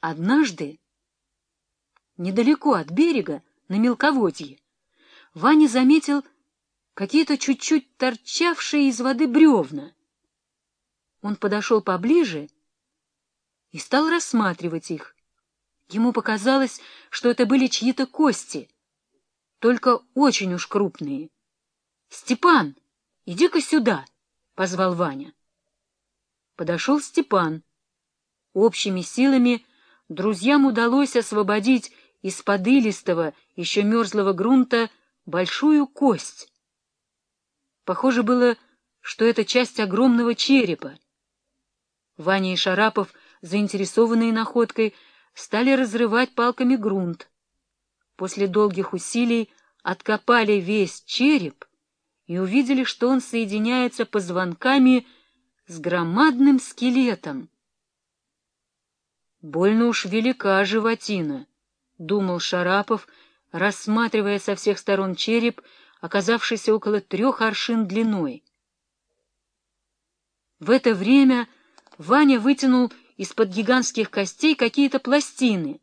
Однажды, недалеко от берега, на мелководье, Ваня заметил какие-то чуть-чуть торчавшие из воды бревна. Он подошел поближе и стал рассматривать их. Ему показалось, что это были чьи-то кости, только очень уж крупные. — Степан, иди-ка сюда! — позвал Ваня. Подошел Степан. Общими силами друзьям удалось освободить из подылистого, еще мерзлого грунта большую кость. Похоже было, что это часть огромного черепа. Ваня и Шарапов, заинтересованные находкой, стали разрывать палками грунт. После долгих усилий откопали весь череп и увидели, что он соединяется позвонками с громадным скелетом. Больно уж велика животина, — думал Шарапов, рассматривая со всех сторон череп, оказавшийся около трех аршин длиной. В это время Ваня вытянул из-под гигантских костей какие-то пластины.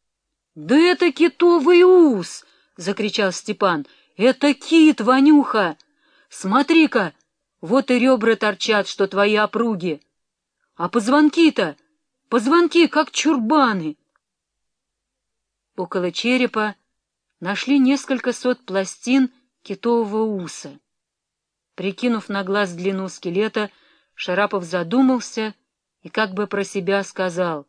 — Да это китовый ус! — закричал Степан. — Это кит, Ванюха! Смотри-ка, вот и ребра торчат, что твои опруги. А позвонки-то... Позвонки, как чурбаны. Около черепа нашли несколько сот пластин китового уса. Прикинув на глаз длину скелета, Шарапов задумался и как бы про себя сказал,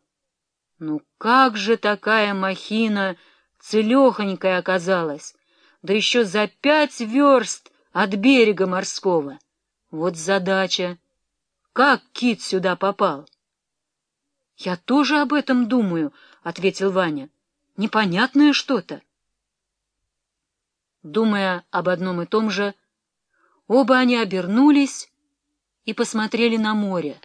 «Ну как же такая махина целехонькая оказалась, да еще за пять верст от берега морского! Вот задача! Как кит сюда попал?» — Я тоже об этом думаю, — ответил Ваня. — Непонятное что-то. Думая об одном и том же, оба они обернулись и посмотрели на море.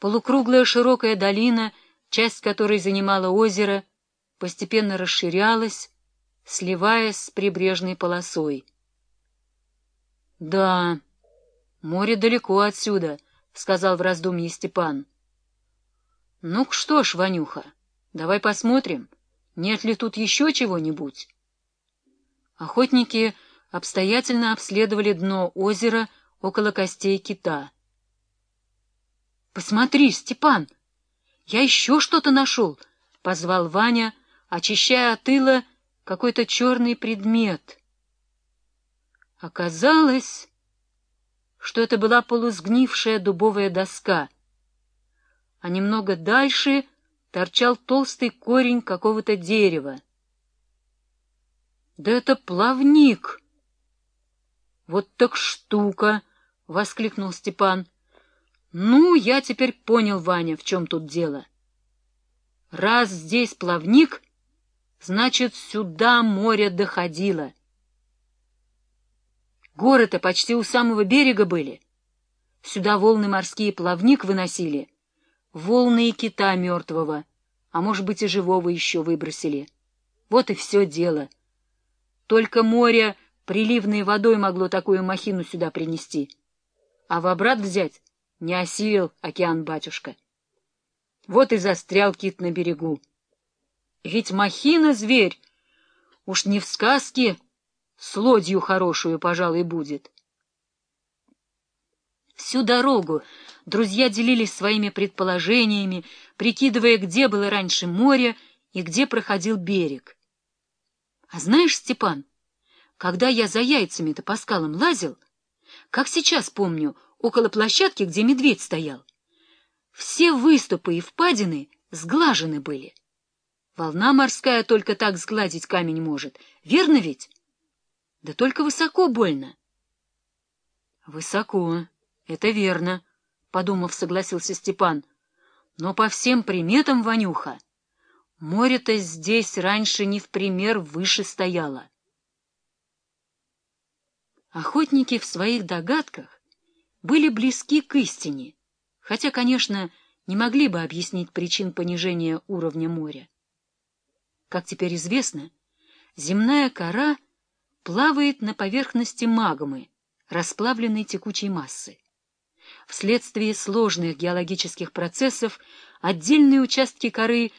Полукруглая широкая долина, часть которой занимала озеро, постепенно расширялась, сливаясь с прибрежной полосой. — Да, море далеко отсюда, — сказал в раздумье Степан. — ну что ж, Ванюха, давай посмотрим, нет ли тут еще чего-нибудь. Охотники обстоятельно обследовали дно озера около костей кита. — Посмотри, Степан, я еще что-то нашел, — позвал Ваня, очищая от ила какой-то черный предмет. Оказалось, что это была полусгнившая дубовая доска — а немного дальше торчал толстый корень какого-то дерева. «Да это плавник!» «Вот так штука!» — воскликнул Степан. «Ну, я теперь понял, Ваня, в чем тут дело. Раз здесь плавник, значит, сюда море доходило. Горы-то почти у самого берега были. Сюда волны морские плавник выносили, волны и кита мертвого, а может быть и живого еще выбросили. Вот и все дело. Только море приливной водой могло такую махину сюда принести. А в обрат взять не осилил океан-батюшка. Вот и застрял кит на берегу. Ведь махина — зверь, уж не в сказке, с лодью хорошую, пожалуй, будет. Всю дорогу друзья делились своими предположениями, прикидывая, где было раньше море и где проходил берег. А знаешь, Степан, когда я за яйцами-то по скалам лазил, как сейчас помню, около площадки, где медведь стоял, все выступы и впадины сглажены были. Волна морская только так сгладить камень может, верно ведь? Да только высоко больно. Высоко, это верно, подумав, согласился Степан. Но по всем приметам, Ванюха, море-то здесь раньше не в пример выше стояло. Охотники в своих догадках были близки к истине, хотя, конечно, не могли бы объяснить причин понижения уровня моря. Как теперь известно, земная кора плавает на поверхности магмы, расплавленной текучей массы. Вследствие сложных геологических процессов Отдельные участки коры